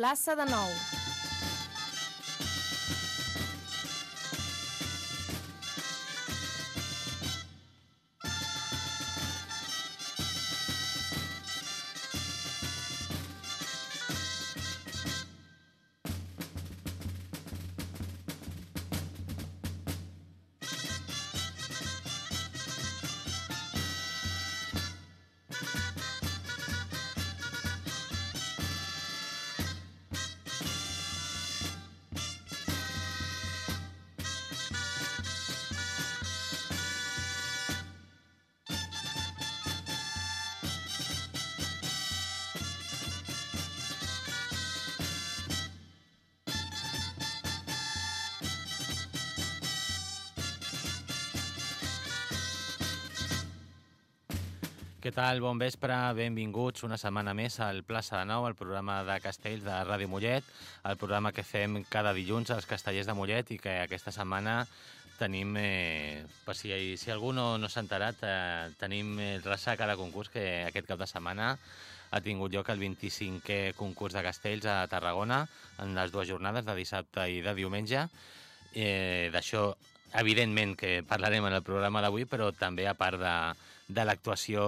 plaça de Nou. Què tal? Bon vespre, benvinguts una setmana més al Plaça de Nou, el programa de castells de Ràdio Mollet, el programa que fem cada dilluns als castellers de Mollet i que aquesta setmana tenim, eh, si, si algú no, no s'ha enterat, eh, tenim el ressaca de concurs que aquest cap de setmana ha tingut lloc el 25è concurs de castells a Tarragona en les dues jornades de dissabte i de diumenge. Eh, D'això, evidentment, que parlarem en el programa d'avui, però també a part de, de l'actuació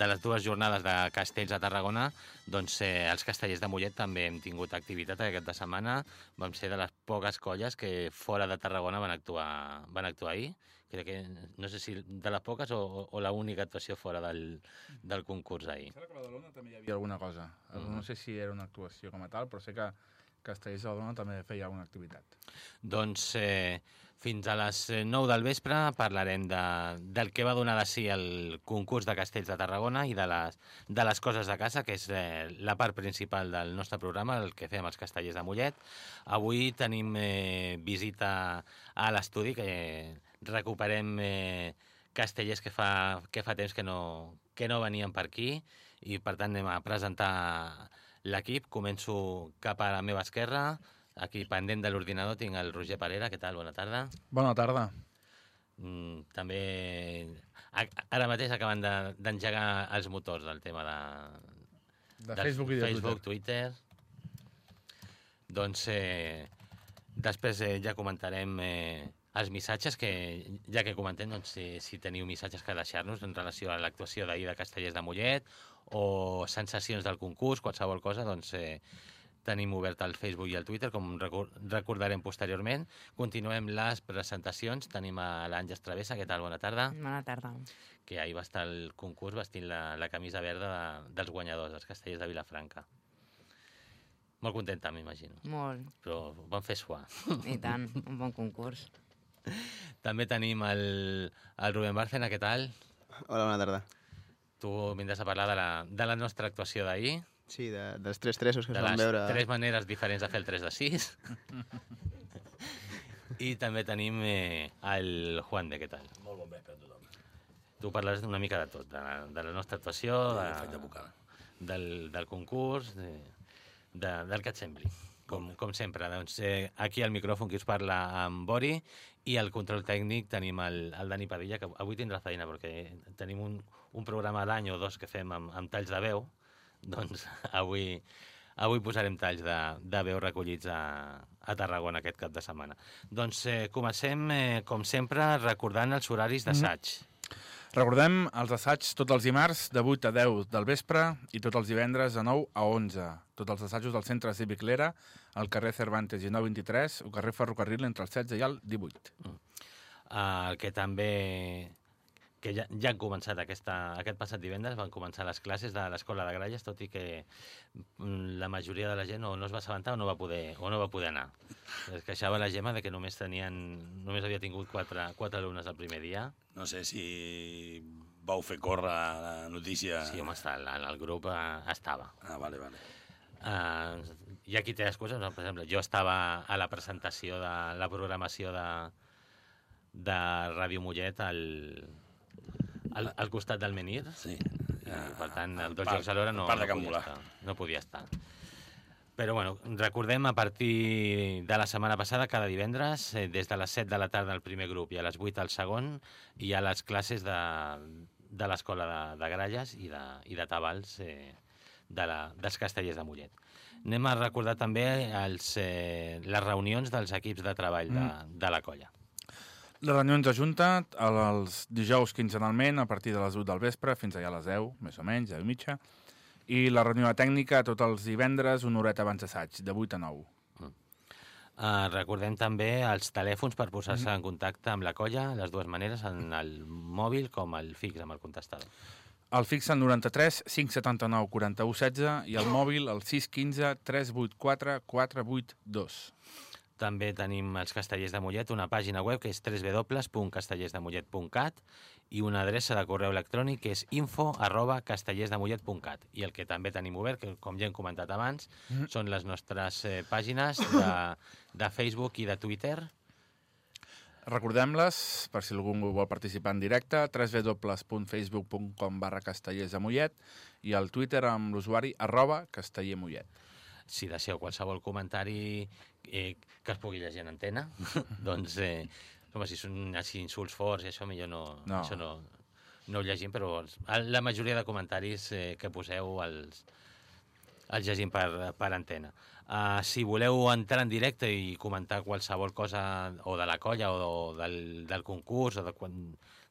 de les dues jornades de castells a Tarragona, doncs eh, els castellers de Mollet també hem tingut activitat aquest de setmana. Vam ser de les poques colles que fora de Tarragona van actuar, van actuar ahir. Crec que, no sé si de les poques o, o l'única actuació fora del, del concurs ahir. Sembla que a Badalona també hi havia alguna cosa. Mm -hmm. No sé si era una actuació com a tal, però sé que Castellers de Badalona també feia alguna activitat. Doncs eh, fins a les 9 del vespre parlarem de, del que va donar de si el concurs de castells de Tarragona i de les, de les coses de casa, que és eh, la part principal del nostre programa, el que fem els castellers de Mollet. Avui tenim eh, visita a l'estudi, que recuperem eh, castellers que fa, que fa temps que no, que no venien per aquí i per tant anem a presentar l'equip. Començo cap a la meva esquerra, aquí pendent de l'ordinador tinc el Roger Parera. Què tal? Bona tarda. Bona tarda. Mm, també ara mateix acaben d'engegar de, els motors del tema de, de, de Facebook i de Facebook, Twitter. Twitter. Doncs eh, després eh, ja comentarem eh, els missatges que, ja que comentem, doncs, si, si teniu missatges que deixar-nos en relació a l'actuació d'ahir de Castellers de Mollet o sensacions del concurs, qualsevol cosa, doncs eh, tenim obert el Facebook i el Twitter, com recordarem posteriorment. Continuem les presentacions. Tenim a l'Àngels Travessa. Què tal? Bona tarda. Bona tarda. Que ahir va estar al concurs vestint la, la camisa verda de, dels guanyadors, els castellers de Vilafranca. Molt contenta, m'imagino. Molt. Però van fer suar. I tant, un bon concurs. També tenim el, el Rubén Bárcena, què tal? Hola, bona tarda. Tu vindràs a parlar de la, de la nostra actuació d'ahir. Sí, de, dels tres tresos que de es van veure... De les tres maneres diferents de fer el 3 de 6. I també tenim eh, el Juan de, què tal? Molt bon vespre a tothom. Tu parles una mica de tot, de, de la nostra actuació, de, de del, del concurs, de, de, del que et sembli. Com, com sempre, doncs, eh, aquí al micròfon qui us parla amb Bori i al control tècnic tenim el, el Dani Padilla, que avui tindrà feina perquè tenim un, un programa a l'any o dos que fem amb, amb talls de veu, doncs avui, avui posarem talls de, de veu recollits a, a Tarragona aquest cap de setmana. Doncs eh, comencem, eh, com sempre, recordant els horaris d'assaig. Mm. Recordem els assaigs tots els dimarts de 8 a 10 del vespre i tots els divendres de 9 a 11. Tots els assajos del Centre Cívic Lera, al carrer Cervantes i 923, o carrer Ferrocarril entre el 16 i el 18. Mm. Uh, el que també que ja, ja han començat aquesta, aquest passat divendres, van començar les classes de l'Escola de Gralles, tot i que mm, la majoria de la gent o no es va assabentar o no va poder, o no va poder anar. Es queixava la Gemma de que només tenien només havia tingut quatre, quatre alumnes el primer dia. No sé si vau fer córrer la notícia... Sí, home, està, el, el grup eh, estava. Ah, vale, vale. Uh, hi ha qui té excuses, no? per exemple, jo estava a la presentació de la programació de, de Ràdio Mollet al, al, al costat del Menir. Sí. Ja, per tant, el dos jocs alhora no, no, podia estar, no podia estar. Però bueno, recordem a partir de la setmana passada, cada divendres, eh, des de les 7 de la tarda al primer grup i a les 8 al segon, hi ha les classes de, de l'escola de, de Gralles i de, i de Tabals eh, de la, dels castellers de Mollet. Anem a recordar també els, eh, les reunions dels equips de treball de, de la colla. Les reunions de Junta el- els dijous quinzenalment a partir de les 8 del vespre fins allà a les 10, més o menys, 10 i mitja. I la reunió tècnica tots els divendres una horeta abans d'assaig, de 8 a 9. Uh, recordem també els telèfons per posar-se en contacte amb la colla, les dues maneres, en el mòbil com el fix, amb el contestador. El fix el 93 579 41 16 i el mòbil el 615 384 482. També tenim els castellers de Mollet, una pàgina web que és www.castellersdemollet.cat i una adreça de correu electrònic que és info arroba castellersdemollet.cat. I el que també tenim obert, que com ja hem comentat abans, Mhm. són les nostres eh, pàgines de, de Facebook i de Twitter. Recordem-les, per si algú vol participar en directe, www.facebook.com barra castellers de Mollet i el Twitter amb l'usuari arroba castellermollet. Si deixeu qualsevol comentari eh, que es pugui llegir en antena, doncs, eh, home, si són així insults forts i això, millor no, No. això no, no ho llegim, però els- la majoria de comentaris eh, que poseu els, els llegim per, per antena. Uh, si voleu entrar en directe i comentar qualsevol cosa o de la colla o del, del concurs o de, quan,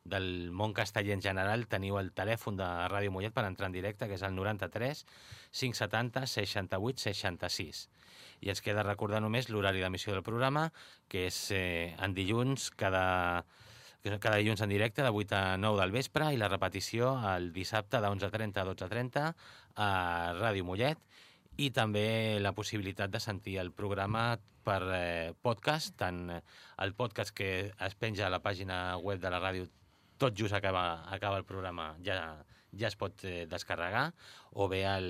del món casteller en general, teniu el telèfon de Ràdio Mollet per entrar en directe, que és el 93 570 68 66. I ens queda recordar només l'horari d'emissió del programa, que és eh, en dilluns, cada, cada dilluns en directe, de 8 a 9 del vespre, i la repetició el dissabte de 11.30 a 12.30 a Ràdio Mollet, i també la possibilitat de sentir el programa per eh, podcast, tant el podcast que es penja a la pàgina web de la ràdio tot just acaba, acaba el programa, ja, ja es pot eh, descarregar, o bé el,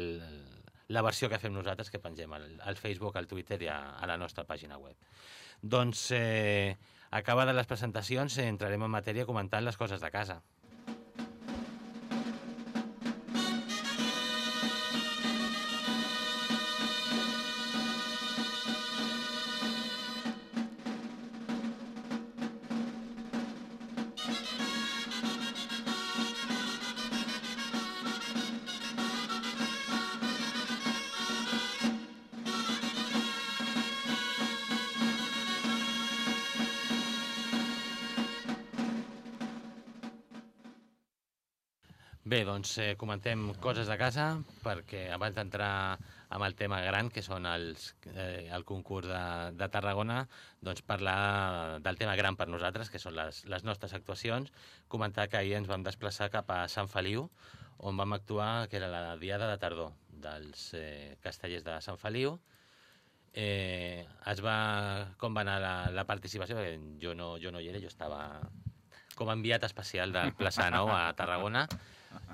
la versió que fem nosaltres, que pengem al, al Facebook, al Twitter i a, a la nostra pàgina web. Doncs, eh, acabades les presentacions, entrarem en matèria comentant les coses de casa. Bé, doncs eh, comentem coses de casa, perquè abans d'entrar amb el tema gran, que són els, eh, el concurs de, de Tarragona, doncs parlar del tema gran per nosaltres, que són les, les nostres actuacions, comentar que ahir ens vam desplaçar cap a Sant Feliu, on vam actuar, que era la diada de tardor dels eh, castellers de Sant Feliu, eh, es va, com va anar la, la participació, perquè jo no, jo no hi era, jo estava com a enviat especial del Plaça Nou a Tarragona.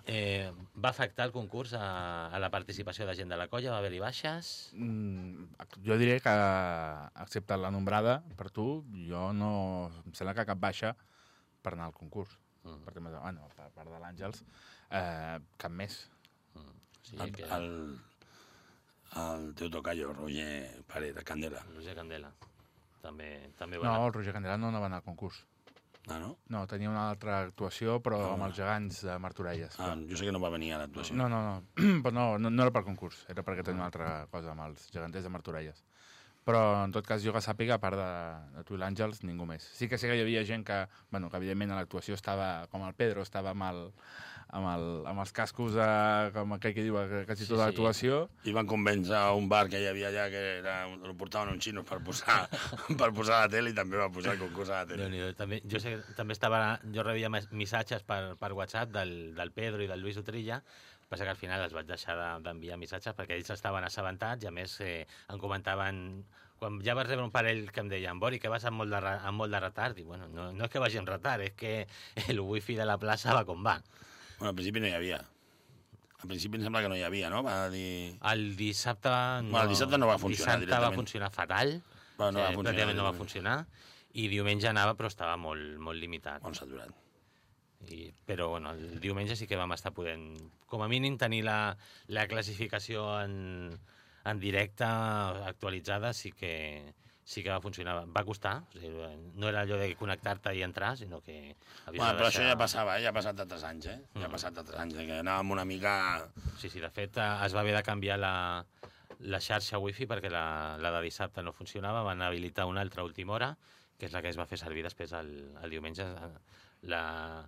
Eh, va afectar el concurs a, a la participació de gent de la colla? Va haver-hi baixes? Mm, jo diré que, excepte la nombrada, per tu, jo no... Em sembla que cap baixa per anar al concurs. Mm. Per temes de, bueno, per part de l'Àngels, eh, cap més. Sí, El, que... el, el teu tocayo, Roger Paret, de Candela. Roger Candela. També, també va No, anar. el Roger Candela no anava a anar al concurs. Ah, no? No, tenia una altra actuació, però Ah. amb els gegants de Martorelles. Ah, jo sé que no va venir a l'actuació. No, no, no. Però no, no, no era per concurs, era perquè tenia una altra cosa amb els geganters de Martorelles. Però, en tot cas, jo que sàpiga, a part de, de tu i l'Àngels, ningú més. Sí que sé que hi havia gent que, bueno, que evidentment a l'actuació estava, com el Pedro, estava amb, el, amb, el, amb els cascos, eh, com aquell que diu, que quasi Sí, tota sí. l'actuació. I van convèncer a un bar que hi havia allà que era, el portaven uns xinos per posar, per posar la tele i també va posar el concurs a la tele. Déu-n'hi-do. també, jo sé també estava, jo rebia missatges per, per WhatsApp del, del Pedro i del Lluís Utrilla, passa que al final els vaig deixar de- d'enviar missatges perquè ells estaven assabentats i a més eh, em comentaven quan ja vas rebre un parell que em deien Bori, que vas amb molt de, amb molt de retard i bueno, no, no és que vagi amb retard, és que el wifi de la plaça va com va. Bueno, al principi no hi havia. Al principi em sembla que no hi havia, no? Va dir... El dissabte no, Bueno, el dissabte no va funcionar dissabte va directament. funcionar fatal, Bueno, no va eh, funcionar pràcticament no va funcionar i diumenge anava però estava molt, molt limitat. Molt saturat. I, però bueno, el diumenge sí que vam estar podent, com a mínim, tenir la, la classificació en, en directe actualitzada, sí que sí que va funcionar. Va costar, o sigui, no era allò de connectar-te i entrar, sinó que Bueno, de però això deixar- ja passava, eh? ja ha passat altres anys, eh? Ja ha Mm. passat altres anys, eh? que anàvem una mica... Sí, sí, de fet eh, es va haver de canviar la, la xarxa wifi perquè la, la de dissabte no funcionava, van habilitar una altra última hora, que és la que es va fer servir després el, el diumenge. La,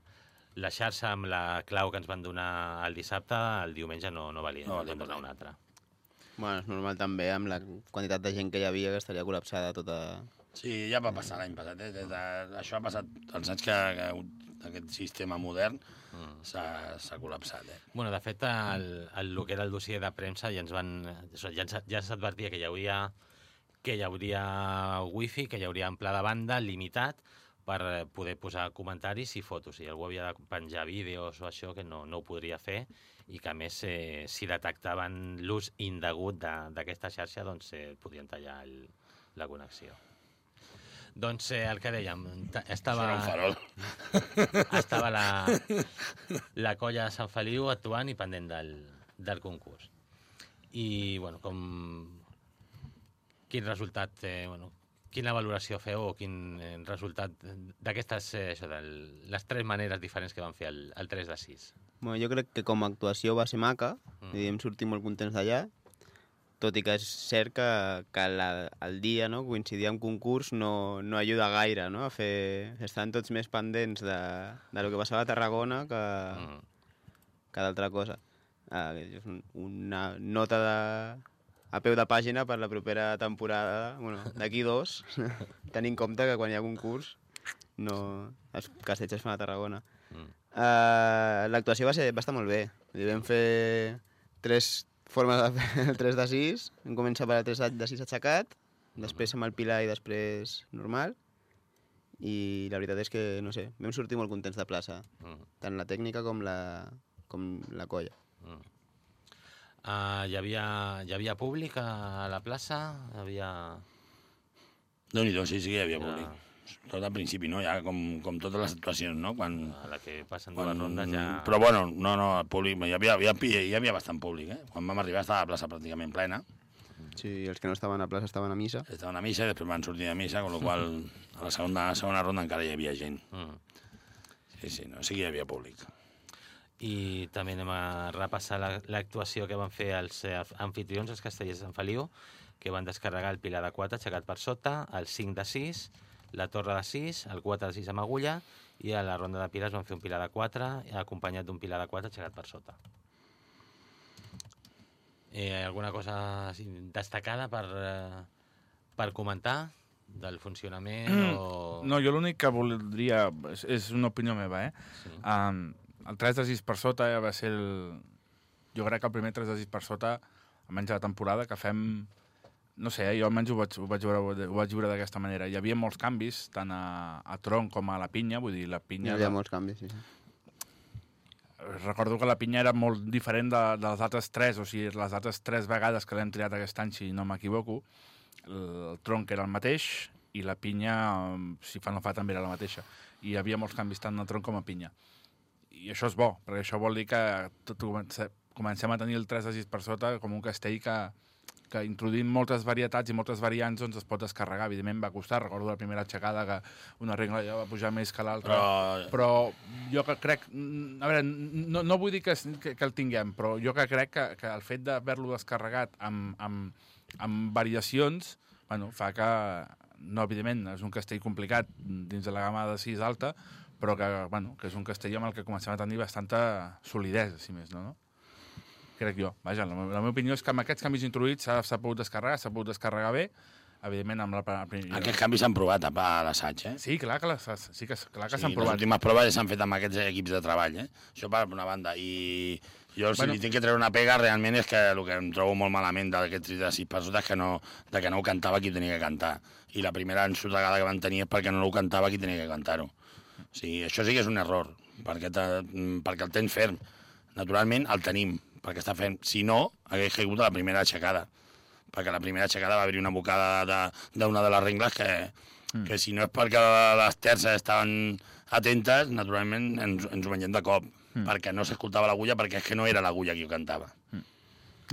la xarxa amb la clau que ens van donar el dissabte, el diumenge no, no valia, No no, valia van res. una altra. Bueno, és normal també amb la quantitat de gent que hi havia que estaria col·lapsada tota... Sí, ja va passar l'any passat, eh? Des de... Això ha passat els anys que, que aquest sistema modern Mm. s'ha s'ha col·lapsat, eh? Bueno, de fet, el, el, el que era el dossier de premsa ja ens van... això, Ja, ja s'advertia que hi hauria que hi hauria wifi, que hi hauria pla de banda limitat per poder posar comentaris i fotos. Si algú havia de penjar vídeos o això, que no, no ho podria fer, i que a més, eh, si detectaven l'ús indegut de- d'aquesta xarxa, doncs eh, podien tallar el, la connexió. Doncs eh, el que dèiem, ta- estava... Estava la, la colla de Sant Feliu actuant i pendent del, del concurs. I, bueno, com... Quin resultat, eh, bueno, quina valoració feu o quin eh, resultat d'aquestes, eh, això, del, les tres maneres diferents que van fer el, el 3 de 6? Bueno, jo crec que com a actuació va ser maca, Mm. i em sortim molt contents d'allà, tot i que és cert que, que la, el dia, no, coincidir amb concurs no, no ajuda gaire, no? A fer... Estan tots més pendents de, de lo que passava a Tarragona que, Mm. que d'altra cosa. Ah, és un, una nota de, a peu de pàgina per la propera temporada, bueno, d'aquí dos, tenint en compte que quan hi ha concurs no, els castells es fan a Tarragona. Mm. Uh, L'actuació va, ser, va estar molt bé. Dir, Vam fer tres formes de fer el 3 de 6. Vam començar per el 3 de 6 aixecat, després amb el pilar i després normal. I la veritat és que, no sé, vam sortir molt contents de plaça, Mm. tant la tècnica com la, com la colla. Mm. Uh, hi, havia, hi havia públic a la plaça? Hi havia... Déu-n'hi-do, sí, sí que hi havia Ja. públic. Tot al principi, no? Ja com, com totes les actuacions, no? Quan, A la que passen dues rondes ja... Però bueno, no, no, el públic, hi havia, hi havia, hi havia bastant públic, eh? Quan vam arribar estava la plaça pràcticament plena. Sí, els que no estaven a plaça estaven a missa. Estaven a missa i després van sortir de missa, amb la qual a la segona, a la segona ronda encara hi havia gent. Mm. Sí, sí, no, sí que hi havia públic. I també anem a repassar la- l'actuació que van fer els eh, anfitrions, els castellers de Sant Feliu, que van descarregar el pilar de 4 aixecat per sota, el 5 de 6, la torre de 6, el 4 de 6 amb agulla, i a la ronda de piles van fer un pilar de 4 acompanyat d'un pilar de 4 aixecat per sota. Eh, alguna cosa destacada per, eh, per comentar del funcionament o... No, jo l'únic que voldria... És, és una opinió meva, eh? Sí. Um, el 3 de 6 per sota va ser el... Jo crec que el primer 3 de 6 per sota, almenys a la temporada, que fem... No sé, eh, jo almenys ho vaig, ho vaig veure, ho vaig veure d'aquesta manera. Hi havia molts canvis, tant a, a tronc com a la pinya, vull dir, la Hi pinya... havia molts canvis, sí, sí. Recordo que la pinya era molt diferent de, de les altres tres, o sigui, les altres tres vegades que l'hem triat aquest any, si no m'equivoco, el, el tronc era el mateix i la pinya, eh, si fa no fa, també era la mateixa. I hi havia molts canvis tant a tronc com a pinya. I això és bo, perquè això vol dir que tot, comencem, comencem a tenir el 3 de 6 per sota com un castell que, que introduint moltes varietats i moltes variants doncs es pot descarregar. Evidentment va costar, recordo la primera aixecada que una regla ja va pujar més que l'altra. Però, Però jo que crec... A veure, no, no vull dir que, que, que el tinguem, però jo que crec que, que el fet d'haver-lo descarregat amb, amb, amb variacions bueno, fa que, no, evidentment, és un castell complicat dins de la gamma de 6 alta, però que, bueno, que és un castell amb el que comencem a tenir bastanta solidesa, si més no, no? Crec jo. Vaja, la, la meva opinió és que amb aquests canvis introduïts s'ha pogut descarregar, s'ha pogut descarregar bé, evidentment amb la... aquests canvis s'han provat a, a l'assaig, eh? Sí, clar que, les, sí que, clar que Sí, s'han les provat. últimes proves s'han fet amb aquests equips de treball, eh? Això per una banda. I jo, si Bueno. li tinc que treure una pega, realment és que el que em trobo molt malament d'aquest 3 de 6 per sota és que no, de que no ho cantava qui tenia que cantar. I la primera ensotregada que van tenir és perquè no ho cantava qui tenia que cantar-ho. O sigui, això sí que és un error, perquè, te, perquè el tens ferm. Naturalment el tenim, perquè està ferm. Si no, hagués caigut a la primera aixecada perquè la primera aixecada va haver-hi una bocada de- d'una de, de les rengles que, mm. que si no és perquè les terces estaven atentes, naturalment ens, ens ho mengem de cop, mm. perquè no s'escoltava l'agulla, perquè és que no era l'agulla qui ho cantava. Mm.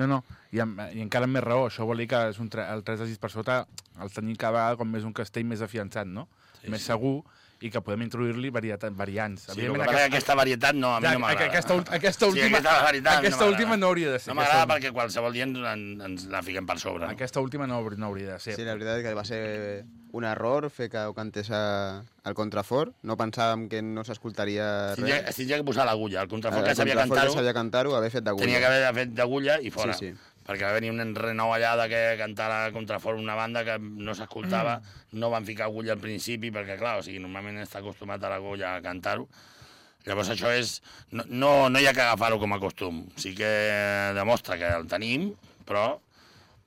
No, no, i, amb, i encara amb més raó. Això vol dir que és un tre, el 3 de 6 per sota el tenim cada vegada com més un castell més afiançat, no? Sí, Sí, més sí. segur i que podem introduir-li varietat, variants. Sí, que aquesta varietat no, a mi Ja, no m'agrada. aquesta, aquesta Sí, última, aquesta varietat aquesta no última no hauria de ser. No m'agrada aquesta, perquè qualsevol dia ens, en- ens la fiquem per sobre. No? aquesta última no, hauria- no hauria de ser. Sí, la veritat és que va ser un error fer que ho cantés a- al contrafort. No pensàvem que no s'escoltaria Si tindria, res. si tindria que posar l'agulla, el contrafort que El sabia que cantar-ho, sabia cantar-ho, haver fet d'agulla. tenia que haver fet d'agulla i fora. Sí, sí. Perquè va venir un renou allà de que cantara contrafort una banda que no s'escoltava, no van ficar agulla al principi, perquè, clar, o sigui, normalment està acostumat a l'agulla a cantar-ho. Llavors això és... No, no, no hi ha que agafar-ho com a costum. Sí que demostra que el tenim, però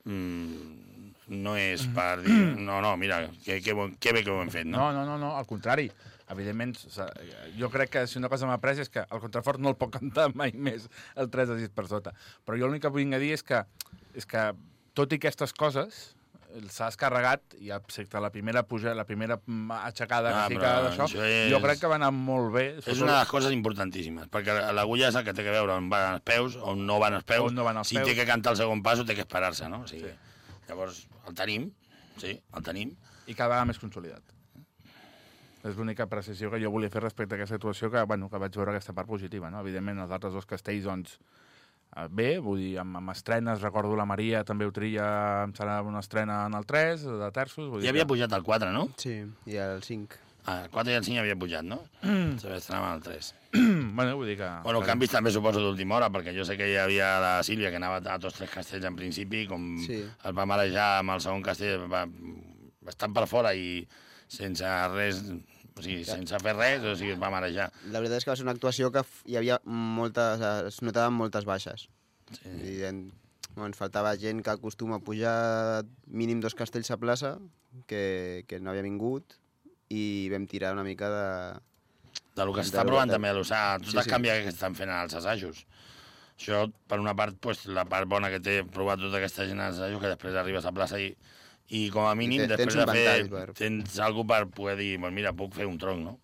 mm, no és per dir... No, no, mira, que, que, que bé que ho hem fet, no? No, no, no, no, al contrari. Evidentment, s'ha- jo crec que si una cosa m'ha après és que el contrafort no el pot cantar mai més el 3 de 6 per sota. Però jo l'únic que a dir és que, és que tot i aquestes coses, s'ha descarregat i excepte la primera puja, la primera mm, aixecada Ah, que sí que d'això, això és- jo crec que va anar molt bé. És una de les coses importantíssimes, perquè l'agulla és el que té que veure on van els peus, on no van els peus. On no van els si peus. té que cantar el segon pas, ho té que esperar-se, no? O sigui, sí. Llavors, el tenim, sí, el tenim. i cada vegada més consolidat. És l'única precisió que jo volia fer respecte a aquesta situació, que, bueno, que vaig veure aquesta part positiva. No? Evidentment, els altres dos castells, doncs, eh, bé, vull dir, amb, amb estrenes, recordo la Maria també ho tria, em serà una estrena en el 3, de terços. Vull dir Ja havia que... pujat al 4, no? Sí, i el 5. Ah, el 4 i el 5 havia pujat, no? Mm. Se estrenava al 3. bueno, vull dir que... Bueno, canvis també suposo d'última hora, perquè jo sé que hi havia la Sílvia, que anava a tots tres castells en principi, com Sí. es va marejar amb el segon castell, va, bastant per fora i sense res, o sigui, sense fer res, o sigui, es va marejar. La veritat és que va ser una actuació que hi havia moltes... es notaven moltes baixes. Sí. I en, bueno, ens faltava gent que acostuma a pujar mínim dos castells a plaça, que, que no havia vingut, i vam tirar una mica de... De lo que s'està provant també a l'USA, tots Sí, els sí. canvis que estan fent als assajos. Això, per una part, pues, la part bona que té provar tota aquesta gent als assajos, que després arribes a plaça i, i com a mínim, I te- després tens de fer, per- tens algú per poder dir, pues mira, puc fer un tronc, no?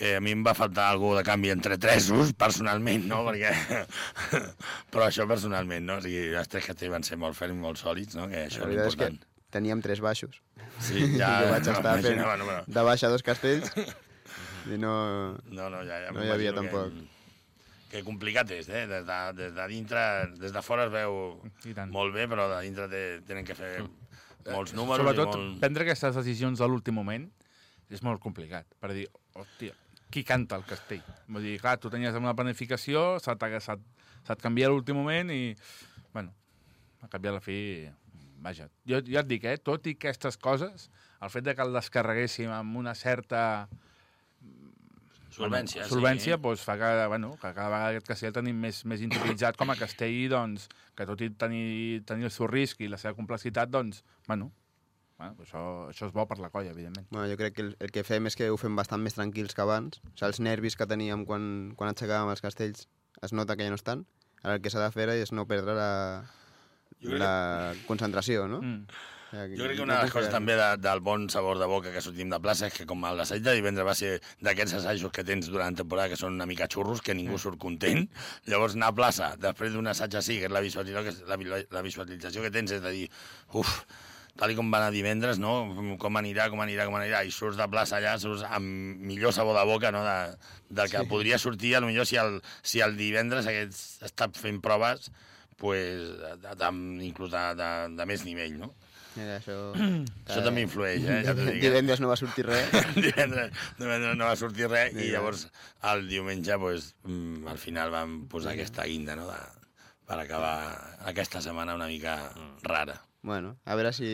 que a mi em va faltar algú de canvi entre tresos, personalment, no? Perquè... Però això personalment, no? O sigui, els tres que van ser molt ferms i molt sòlids, no? Que això és veritat és que important. teníem tres baixos. Sí, ja... jo vaig estar fent m'imaginava, no, però- de baixa dos castells i no... No, no, ja, ja No hi havia tampoc. Que, que complicat és, eh? Des de, des de dintre, des de fora es veu molt bé, però de dintre té, tenen que fer molts números Sobretot, i molt... prendre aquestes decisions a l'últim moment és molt complicat, per dir, hòstia, qui canta el castell? Vull dir, clar, tu tenies una planificació, se't, se't, se't canvia a l'últim moment i, bueno, a canviar a la fi, vaja. Jo, jo et dic, eh, tot i aquestes coses, el fet de que el descarreguéssim amb una certa Solvència, solvència sí. doncs, fa que, bueno, que cada vegada aquest castell el tenim més, més interioritzat com a castell, doncs, que tot i tenir, tenir el seu risc i la seva complexitat, doncs, bueno, bueno això, això és bo per la colla, evidentment. Bueno, jo crec que el, el que fem és que ho fem bastant més tranquils que abans. O sigui, els nervis que teníem quan, quan aixecàvem els castells es nota que ja no estan. Ara el que s'ha de fer és no perdre la, Jo crec la concentració, no? Mm. Jo crec que una de les coses també de, del bon sabor de boca que sortim de plaça és que com l'assaig de divendres va ser d'aquests assajos que tens durant la temporada que són una mica xurros, que ningú surt content, llavors anar a plaça després d'un assaig així, que és la visualització que, la, la visualització que tens és de dir, uf, tal com va anar divendres, no? com anirà, com anirà, com anirà, i surts de plaça allà, surts amb millor sabor de boca no? de, del que sí. podria sortir, a lo millor si el, si el divendres hagués estat fent proves pues, de, de, inclús de, de, de més nivell, no? Mira, això... Això també influeix, eh? Ja. Divendres no va sortir res. divendres, divendres no va sortir res i llavors el diumenge pues, mm, al final vam posar aquesta guinda no? de, per acabar aquesta setmana una mica rara. Bueno, a veure si,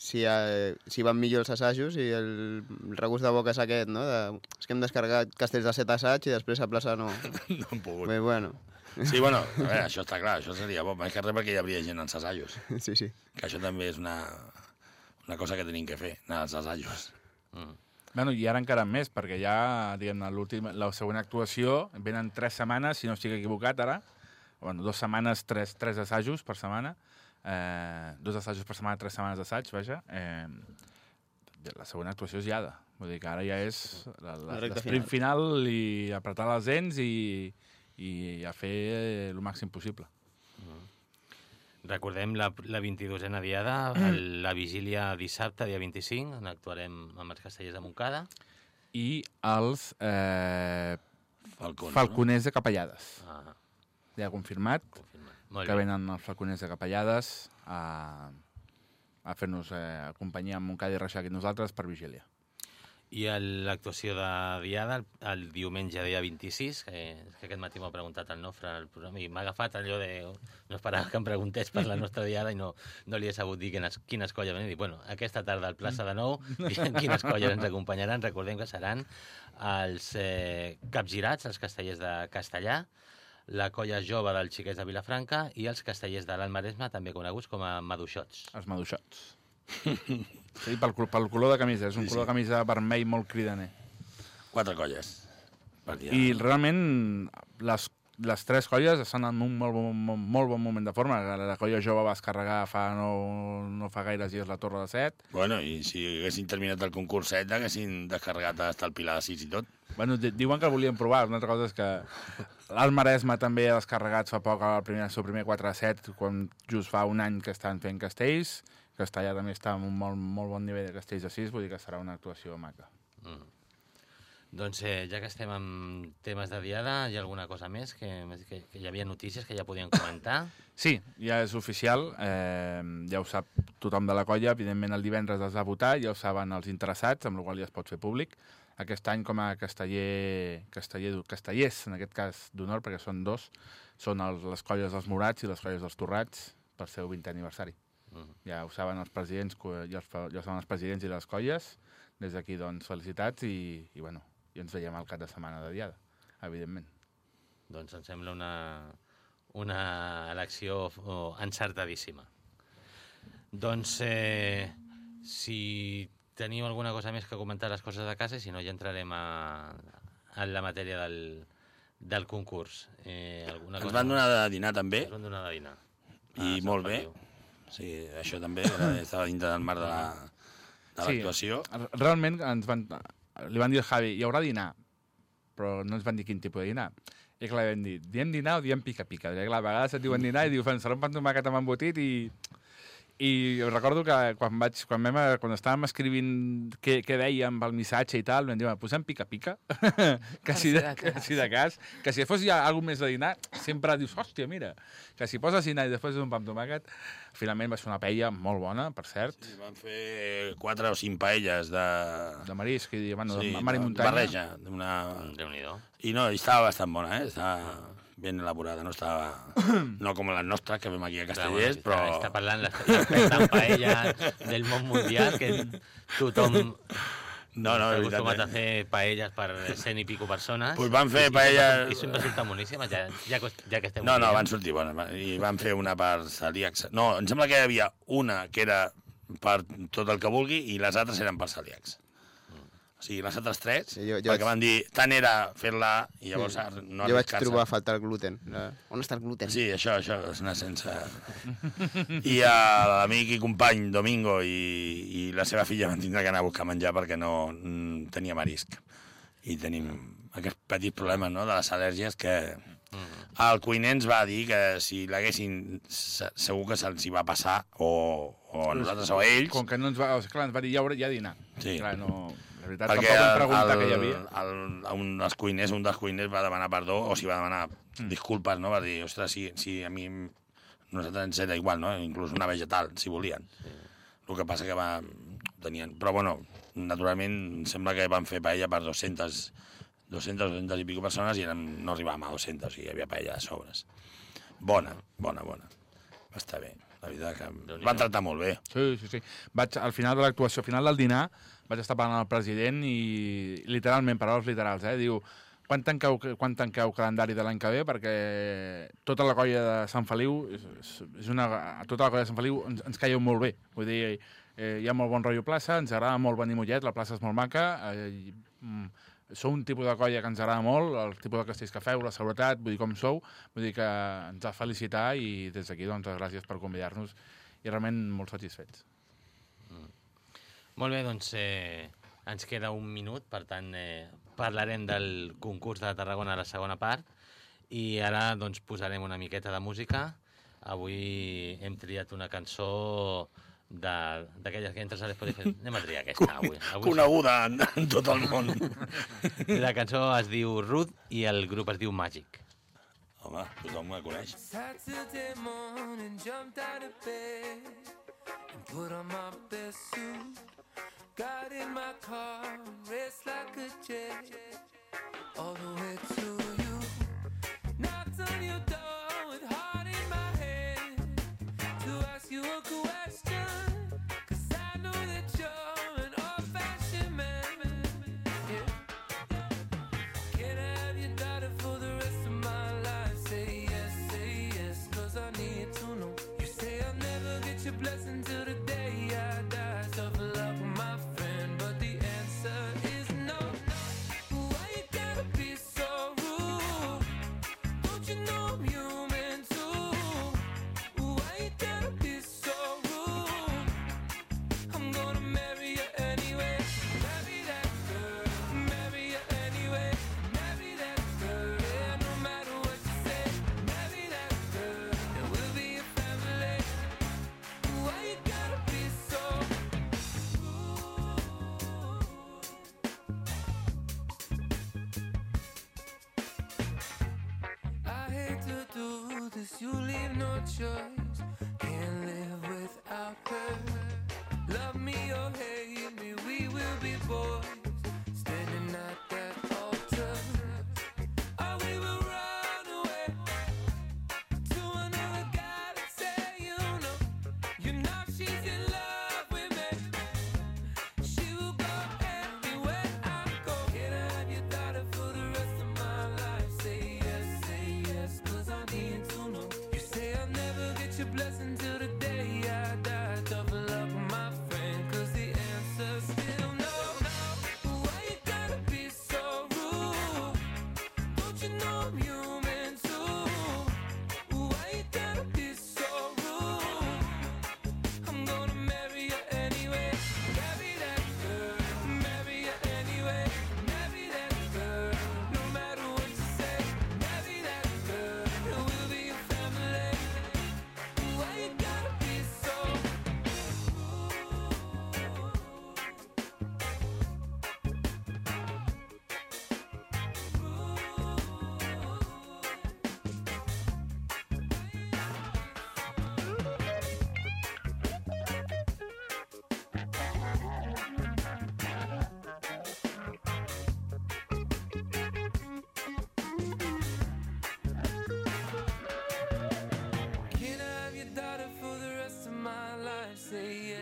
si, eh, si van millor els assajos i el, el regust de boca és aquest, no? De, és que hem descarregat castells de set assaig i després a plaça no. No hem pogut. Bé, bueno, Sí, bueno, a veure, això està clar, això seria bo, més que res perquè hi hauria gent als assajos, sí, sí. que això també és una, una cosa que tenim que fer, anar als assajos. Bueno, i ara encara més, perquè ja, diguem-ne, la següent actuació, venen tres setmanes, si no estic equivocat ara, bueno, dues setmanes, tres, tres assajos per setmana, eh, dos assajos per setmana, tres setmanes d'assaig, vaja, eh, la següent actuació és Iada. Vull dir que ara ja és l'esprint final. i apretar les dents i, i a fer el màxim possible. Recordem la, la 22a diada, el, la vigília dissabte, dia 25, on actuarem amb els castellers de Montcada. I els eh, Falcons, falconers de Capellades. Ah, Ja confirmat confirmat. Molt que bé. venen els falconers de Capellades a, a fer-nos eh, companyia amb Montcada i Reixac i nosaltres per vigília. I el- l'actuació de Diada, el, el diumenge, dia 26, que, que aquest matí m'ha preguntat el Nofre al programa i m'ha agafat allò de... No esperava que em preguntés per la nostra Diada i no, no li he sabut dir quines, quines colles venen. I, bueno, aquesta tarda al plaça de Nou, quines colles ens acompanyaran. Recordem que seran els eh, capgirats, els castellers de Castellà, la colla jove dels xiquets de Vilafranca i els castellers de l'Alt Maresme, també coneguts com a maduixots. Els maduixots. sí, pel, pel color de camisa. És un Sí, color de camisa vermell molt cridaner. Quatre colles. I realment les, les tres colles estan en un molt, molt, molt bon moment de forma. La, la colla jove va descarregar fa no, no fa gaires dies la torre de 7. Bueno, i si haguessin terminat el concurs 7, haguessin descarregat hasta el Pilar de 6 i tot. Bueno, di- diuen que el volien provar. Una altra cosa és que l'Alt Maresme també ha descarregat fa poc el primer, el seu primer 4 a 7, quan just fa un any que estan fent castells. Castellà també està en un molt, molt bon nivell de castells de 6, vull dir que serà una actuació maca. Mm. Doncs eh, ja que estem amb temes de diada, hi ha alguna cosa més? Que, que, que hi havia notícies que ja podien comentar? Sí, ja és oficial, eh, ja ho sap tothom de la colla, evidentment el divendres es va votar, ja ho saben els interessats, amb la qual ja es pot fer públic. Aquest any com a casteller, casteller, castellers, en aquest cas d'honor, perquè són dos, són els, les colles dels Morats i les colles dels Torrats per seu 20 aniversari. Mm. Ja ho saben els presidents, ja, els, ja ho saben els presidents i les colles, des d'aquí doncs felicitats i, i bueno, i ens veiem al cap de setmana de diada, evidentment. Doncs em sembla una, una elecció oh, encertadíssima. Doncs, eh, si teniu alguna cosa més que comentar les coses de casa, si no ja entrarem a, a la matèria del, del concurs. Eh, alguna Ens cosa van donar de dinar també, Ens van donar de dinar. i Sant molt bé. Feliu. Sí, això també estava dintre del mar de la de Sí. l'actuació. Realment ens van, li van dir al Javi, hi haurà dinar, però no ens van dir quin tipus de dinar. I clar, vam dir, diem dinar o diem pica-pica? Perquè clar, a vegades et diuen dinar i diu, fan serà un pan tomàquet amb embotit i... I recordo que quan, vaig, quan, vam, quan estàvem escrivint què, què dèiem pel missatge i tal, vam dir, "Va, posem pica-pica, que, si de, que si de cas, que si fos ja alguna més de dinar, sempre dius, hòstia, mira, que si poses dinar i després és un pa amb tomàquet, finalment va ser una paella molt bona, per cert, Sí, van fer quatre o cinc paelles de... de marisc i bueno, sí, de mar i de muntanya. barreja. Una... Déu-n'hi-do. I no, i estava bastant bona, eh? Estava ben elaborada, no estava... No com les nostres, que vam aquí a Castellers, però... bueno, Està parlant l'expert en paella del món mundial, que tothom No, no, està és acostumat a veritat. fer paelles per cent i pico persones. Pues van fer I- i paella- I sempre surten boníssimes, ja, ja, que- ja que estem... No, no, dient. van sortir bones. I van fer una per celíacs. No, em sembla que hi havia una que era per tot el que vulgui i les altres eren per celíacs. O sigui, les altres tres, Sí, jo- jo perquè vaig- van dir, tant era fer-la i llavors Sí. no jo vaig trobar a faltar el gluten. La- On està el gluten? Sí, això, això, és anar sense... I a l'amic i company Domingo i, i la seva filla van tindre que anar a buscar menjar perquè no mm, tenia marisc. I tenim aquests petits problemes no, de les al·lèrgies que... El cuiner ens va dir que si l'haguessin... se- Segur que se'ls hi va passar, o, o a nosaltres o a ells, Com que no ens va... Clar, ens va dir, ja, ja dinar. Sí. Clar, no... La veritat, perquè tampoc vam el, preguntar el, què hi havia. el, un dels cuiners, un dels cuiners va demanar perdó, o si va demanar Mm. disculpes, no? Va dir, ostres, si, si a mi... Nosaltres ens era igual, no? Inclús una vegetal, si volien. El que passa que va... Tenien... Però, bueno, naturalment, sembla que van fer paella per 200, 200, 200 i pico persones i eren, no arribàvem a 200, o sigui, hi havia paella de sobres. Bona, bona, bona. Va estar bé. La veritat que van tractar molt bé. Sí, sí, sí. Vaig, al final de l'actuació, al final del dinar, vaig estar parlant el president i literalment, paraules literals, eh? Diu, quan tanqueu, quan tanqueu calendari de l'any que ve? Perquè tota la colla de Sant Feliu, és, és- una, tota la colla de Sant Feliu ens, ens caieu molt bé. Vull dir, eh, hi ha molt bon rotllo plaça, ens agrada molt venir a Mollet, la plaça és molt maca, eh, i, mm, sou un tipus de colla que ens agrada molt, el tipus de castells que feu, la seguretat, vull dir com sou, vull dir que ens ha felicitar i des d'aquí, doncs, gràcies per convidar-nos i realment molt satisfets. Molt bé, doncs eh, ens queda un minut, per tant eh, parlarem del concurs de Tarragona a la segona part I ara doncs, posarem una miqueta de música. Avui hem triat una cançó de- d'aquelles que entres a l'Spotify. Anem a triar aquesta avui. avui Coneguda en, en tot el món. La cançó es diu Ruth i el grup es diu Magic. Home, tothom la coneix. Saturday morning, jumped out of bed and put on my best suit. Got in my car, raced like a jet all the way to you. Knocked on your door with heart in my head to ask you a question. 'Cause I know that you're an old-fashioned man. Yeah. Can I have your daughter for the rest of my life? Say yes, say yes, cause I need to know. You say I'll never get your blessing till the day choice.